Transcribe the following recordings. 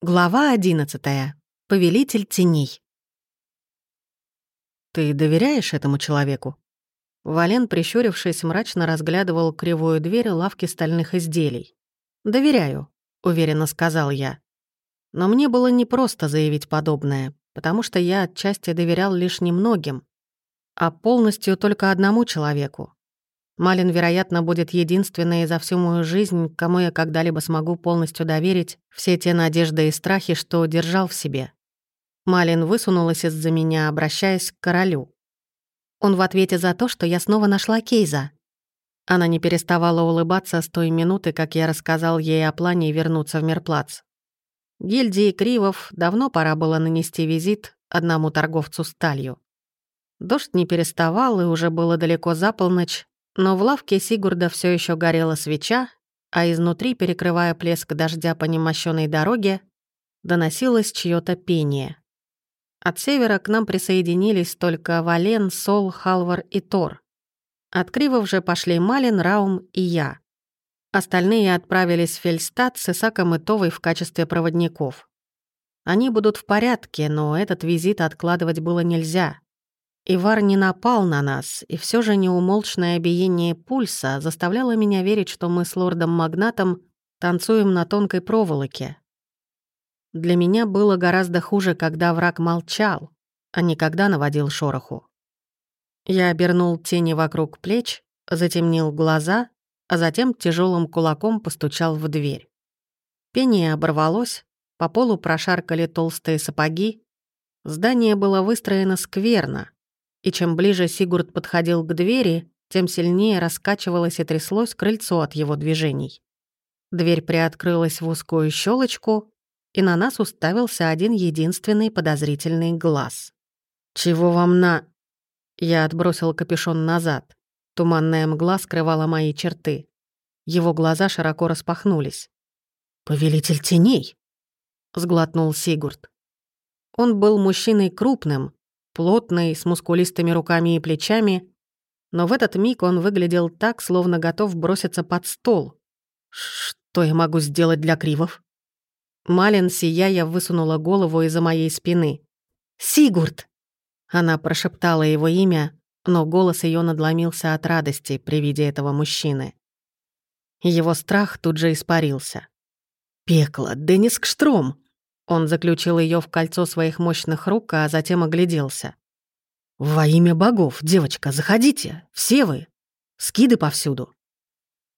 Глава одиннадцатая. Повелитель теней. «Ты доверяешь этому человеку?» Вален, прищурившись, мрачно разглядывал кривую дверь лавки стальных изделий. «Доверяю», — уверенно сказал я. Но мне было непросто заявить подобное, потому что я отчасти доверял лишь немногим, а полностью только одному человеку, Малин, вероятно, будет единственной за всю мою жизнь, кому я когда-либо смогу полностью доверить все те надежды и страхи, что держал в себе. Малин высунулась из-за меня, обращаясь к королю. Он в ответе за то, что я снова нашла Кейза. Она не переставала улыбаться с той минуты, как я рассказал ей о плане вернуться в Мирплац. Гильдии Кривов давно пора было нанести визит одному торговцу сталью. Дождь не переставал, и уже было далеко за полночь, но в лавке Сигурда все еще горела свеча, а изнутри, перекрывая плеск дождя по немощенной дороге, доносилось чье то пение. От севера к нам присоединились только Вален, Сол, Халвар и Тор. От Кривов же пошли Малин, Раум и я. Остальные отправились в Фельстад с Исаком и Товой в качестве проводников. Они будут в порядке, но этот визит откладывать было нельзя. Ивар не напал на нас, и все же неумолчное биение пульса заставляло меня верить, что мы с лордом-магнатом танцуем на тонкой проволоке. Для меня было гораздо хуже, когда враг молчал, а не когда наводил шороху. Я обернул тени вокруг плеч, затемнил глаза, а затем тяжелым кулаком постучал в дверь. Пение оборвалось, по полу прошаркали толстые сапоги. Здание было выстроено скверно, и чем ближе Сигурд подходил к двери, тем сильнее раскачивалось и тряслось крыльцо от его движений. Дверь приоткрылась в узкую щелочку, и на нас уставился один единственный подозрительный глаз. «Чего вам на...» Я отбросил капюшон назад. Туманная мгла скрывала мои черты. Его глаза широко распахнулись. «Повелитель теней!» — сглотнул Сигурд. Он был мужчиной крупным, плотный, с мускулистыми руками и плечами, но в этот миг он выглядел так, словно готов броситься под стол. «Что я могу сделать для кривов?» Малин, сияя, высунула голову из-за моей спины. «Сигурд!» Она прошептала его имя, но голос ее надломился от радости при виде этого мужчины. Его страх тут же испарился. «Пекло, Денис Кштром!» Он заключил ее в кольцо своих мощных рук, а затем огляделся. «Во имя богов, девочка, заходите, все вы. Скиды повсюду».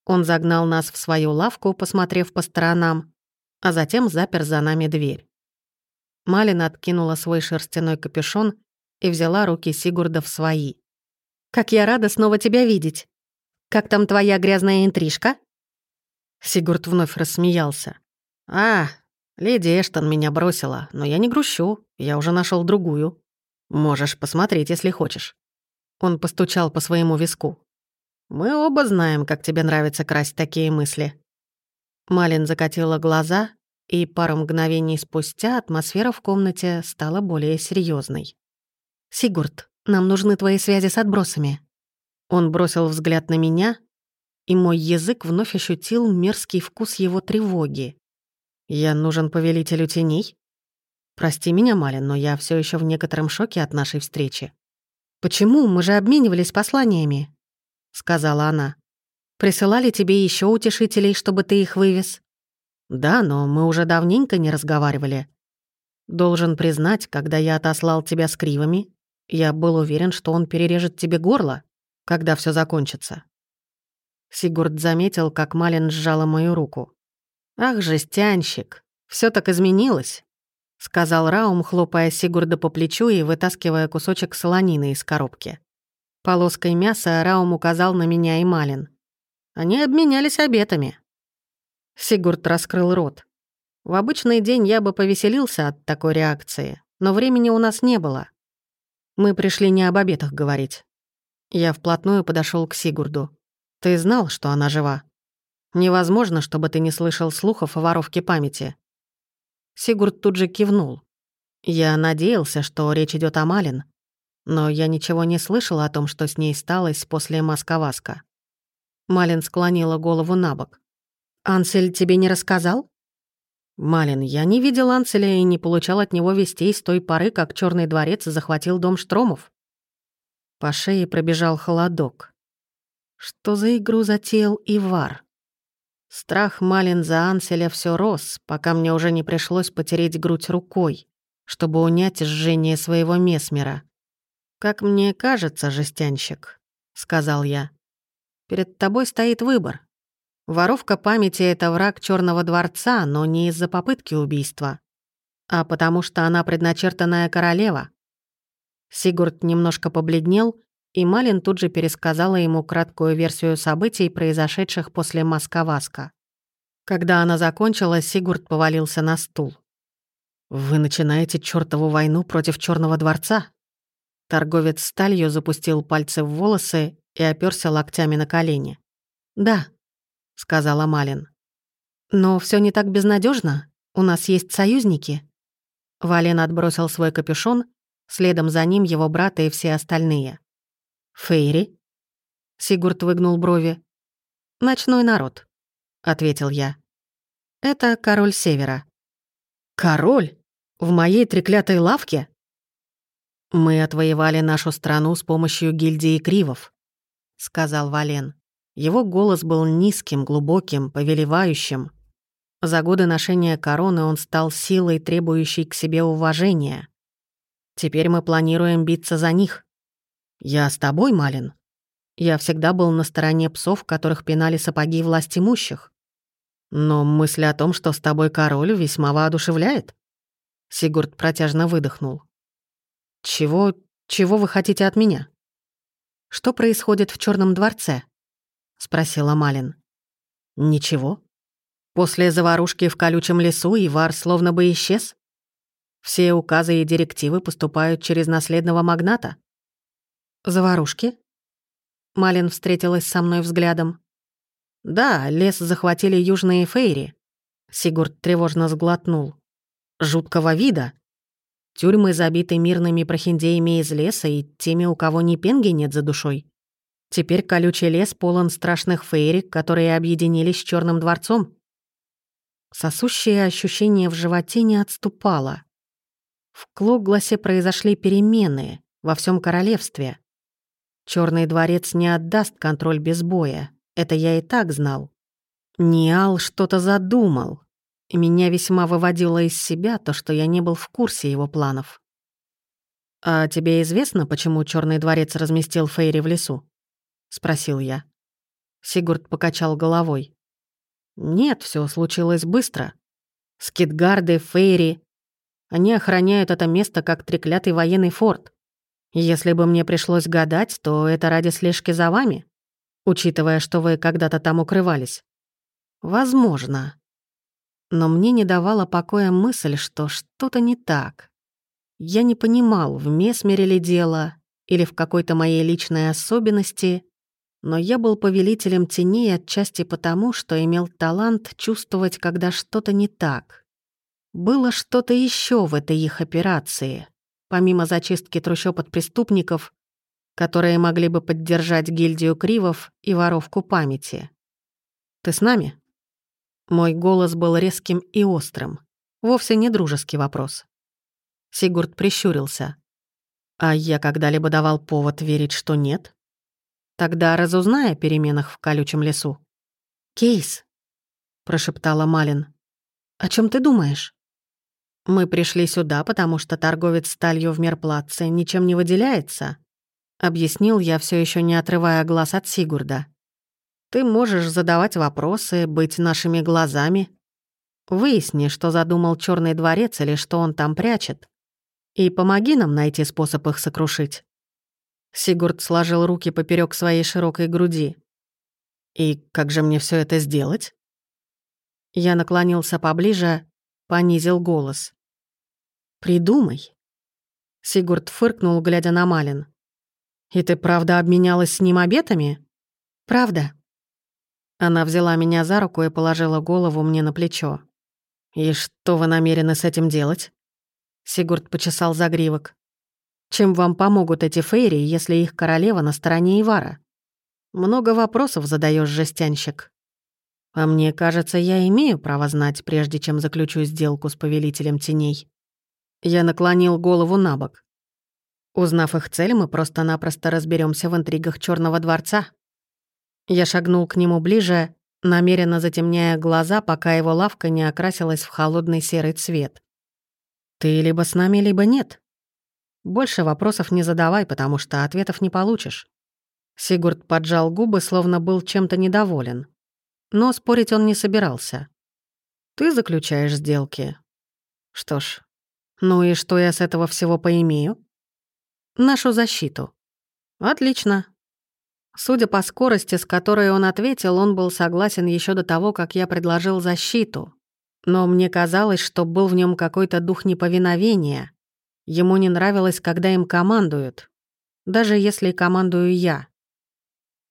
Он загнал нас в свою лавку, посмотрев по сторонам, а затем запер за нами дверь. Малина откинула свой шерстяной капюшон и взяла руки Сигурда в свои. «Как я рада снова тебя видеть! Как там твоя грязная интрижка?» Сигурд вновь рассмеялся. «А, Леди Эштон меня бросила, но я не грущу, я уже нашел другую. Можешь посмотреть, если хочешь». Он постучал по своему виску. «Мы оба знаем, как тебе нравится красть такие мысли». Малин закатила глаза, и пару мгновений спустя атмосфера в комнате стала более серьезной. «Сигурд, нам нужны твои связи с отбросами». Он бросил взгляд на меня, и мой язык вновь ощутил мерзкий вкус его тревоги. «Я нужен повелителю теней?» «Прости меня, Малин, но я все еще в некотором шоке от нашей встречи». «Почему? Мы же обменивались посланиями», — сказала она. «Присылали тебе еще утешителей, чтобы ты их вывез?» «Да, но мы уже давненько не разговаривали. Должен признать, когда я отослал тебя с кривами, я был уверен, что он перережет тебе горло, когда все закончится». Сигурд заметил, как Малин сжала мою руку. «Ах, жестянщик, все так изменилось», — сказал Раум, хлопая Сигурда по плечу и вытаскивая кусочек солонины из коробки. Полоской мяса Раум указал на меня и Малин. Они обменялись обетами. Сигурд раскрыл рот. В обычный день я бы повеселился от такой реакции, но времени у нас не было. Мы пришли не об обетах говорить. Я вплотную подошел к Сигурду. «Ты знал, что она жива?» Невозможно, чтобы ты не слышал слухов о воровке памяти». Сигурд тут же кивнул. Я надеялся, что речь идет о Малин, но я ничего не слышал о том, что с ней сталось после Маска-Васка. Малин склонила голову на бок. «Ансель тебе не рассказал?» «Малин, я не видел Анцеля и не получал от него вестей с той поры, как Черный дворец захватил дом Штромов». По шее пробежал холодок. Что за игру затеял Ивар? Страх Малин за Анселя все рос, пока мне уже не пришлось потереть грудь рукой, чтобы унять жжение своего месмера. «Как мне кажется, жестянщик», — сказал я, — «перед тобой стоит выбор. Воровка памяти — это враг Черного дворца, но не из-за попытки убийства, а потому что она предначертанная королева. Сигурд немножко побледнел, и Малин тут же пересказала ему краткую версию событий, произошедших после Маскаваска. Когда она закончила, Сигурд повалился на стул. «Вы начинаете чёртову войну против Черного дворца?» Торговец сталью запустил пальцы в волосы и оперся локтями на колени. «Да», сказала Малин. «Но все не так безнадежно. У нас есть союзники». Вален отбросил свой капюшон, следом за ним его брата и все остальные. «Фейри?» Сигурд выгнул брови. «Ночной народ», — ответил я. «Это король Севера». «Король? В моей треклятой лавке?» «Мы отвоевали нашу страну с помощью гильдии Кривов», — сказал Вален. Его голос был низким, глубоким, повелевающим. За годы ношения короны он стал силой, требующей к себе уважения. Теперь мы планируем биться за них. Я с тобой, Малин. Я всегда был на стороне псов, которых пинали сапоги власть имущих. Но мысль о том, что с тобой король, весьма воодушевляет. Сигурд протяжно выдохнул. «Чего... чего вы хотите от меня?» «Что происходит в Черном дворце?» — спросила Малин. «Ничего. После заварушки в колючем лесу Ивар словно бы исчез. Все указы и директивы поступают через наследного магната». «Заварушки?» Малин встретилась со мной взглядом. «Да, лес захватили южные фейри». Сигурд тревожно сглотнул. «Жуткого вида. Тюрьмы забиты мирными прохиндеями из леса и теми, у кого ни пенги нет за душой. Теперь колючий лес полон страшных фейрик, которые объединились с Черным дворцом. Сосущее ощущение в животе не отступало. В Клогласе произошли перемены во всем королевстве. Черный дворец не отдаст контроль без боя. Это я и так знал. Ниал что-то задумал, и меня весьма выводило из себя то, что я не был в курсе его планов. «А тебе известно, почему Черный дворец разместил Фейри в лесу?» — спросил я. Сигурд покачал головой. «Нет, все случилось быстро. Скидгарды, Фейри. Они охраняют это место как треклятый военный форт. Если бы мне пришлось гадать, то это ради слежки за вами, учитывая, что вы когда-то там укрывались. Возможно. Но мне не давала покоя мысль, что что-то не так. Я не понимал, в Месмере ли дело, или в какой-то моей личной особенности, но я был повелителем теней отчасти потому, что имел талант чувствовать, когда что-то не так. Было что-то еще в этой их операции, помимо зачистки трущоб от преступников, которые могли бы поддержать гильдию Кривов и воровку памяти. «Ты с нами?» Мой голос был резким и острым. Вовсе не дружеский вопрос. Сигурд прищурился. «А я когда-либо давал повод верить, что нет?» Тогда разузнай о переменах в колючем лесу. «Кейс», — прошептала Малин, — «о чем ты думаешь?» «Мы пришли сюда, потому что торговец сталью в Мерплаце ничем не выделяется», — объяснил я, все еще не отрывая глаз от Сигурда. «Ты можешь задавать вопросы, быть нашими глазами. Выясни, что задумал Черный дворец или что он там прячет, и помоги нам найти способ их сокрушить». Сигурд сложил руки поперек своей широкой груди. «И как же мне все это сделать?» Я наклонился поближе, понизил голос. «Придумай». Сигурд фыркнул, глядя на Малин. «И ты правда обменялась с ним обетами?» «Правда». Она взяла меня за руку и положила голову мне на плечо. «И что вы намерены с этим делать?» Сигурд почесал загривок. Чем вам помогут эти фейри, если их королева на стороне Ивара? Много вопросов задаешь, жестянщик. А мне кажется, я имею право знать, прежде чем заключу сделку с повелителем теней. Я наклонил голову на бок. Узнав их цель, мы просто-напросто разберемся в интригах Черного дворца. Я шагнул к нему ближе, намеренно затемняя глаза, пока его лавка не окрасилась в холодный серый цвет. «Ты либо с нами, либо нет. Больше вопросов не задавай, потому что ответов не получишь». Сигурд поджал губы, словно был чем-то недоволен. Но спорить он не собирался. «Ты заключаешь сделки. Что ж, ну и что я с этого всего поимею?» «Нашу защиту». «Отлично. Судя по скорости, с которой он ответил, он был согласен еще до того, как я предложил защиту. Но мне казалось, что был в нем какой-то дух неповиновения. Ему не нравилось, когда им командуют. Даже если командую я.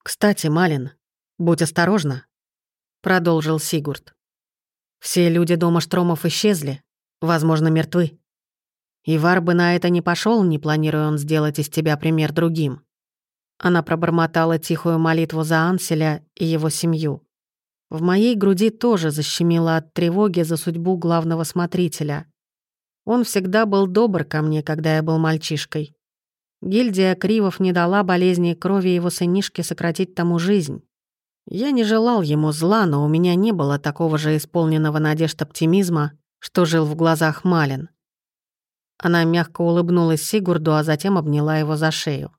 «Кстати, Малин, будь осторожна», — продолжил Сигурд. «Все люди дома Штромов исчезли, возможно, мертвы. Ивар бы на это не пошел, не планируя он сделать из тебя пример другим. Она пробормотала тихую молитву за Анселя и его семью. В моей груди тоже защемило от тревоги за судьбу главного смотрителя. Он всегда был добр ко мне, когда я был мальчишкой. Гильдия Кривов не дала болезни крови его сынишке сократить тому жизнь. Я не желал ему зла, но у меня не было такого же исполненного надежд оптимизма, что жил в глазах Малин. Она мягко улыбнулась Сигурду, а затем обняла его за шею.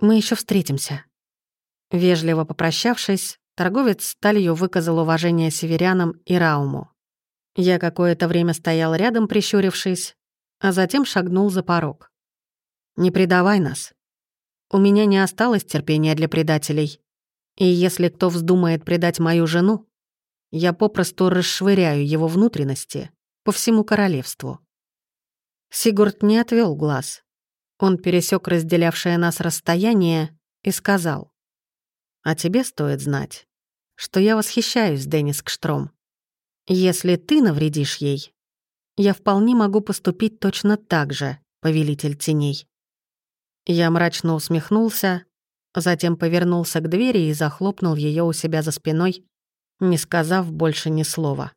Мы еще встретимся». Вежливо попрощавшись, торговец сталью выказал уважение северянам и Рауму. Я какое-то время стоял рядом, прищурившись, а затем шагнул за порог. «Не предавай нас. У меня не осталось терпения для предателей. И если кто вздумает предать мою жену, я попросту расшвыряю его внутренности по всему королевству». Сигурд не отвел глаз, он пересек разделявшее нас расстояние и сказал. «А тебе стоит знать, что я восхищаюсь Деннис Кштром. Если ты навредишь ей, я вполне могу поступить точно так же, повелитель теней». Я мрачно усмехнулся, затем повернулся к двери и захлопнул ее у себя за спиной, не сказав больше ни слова.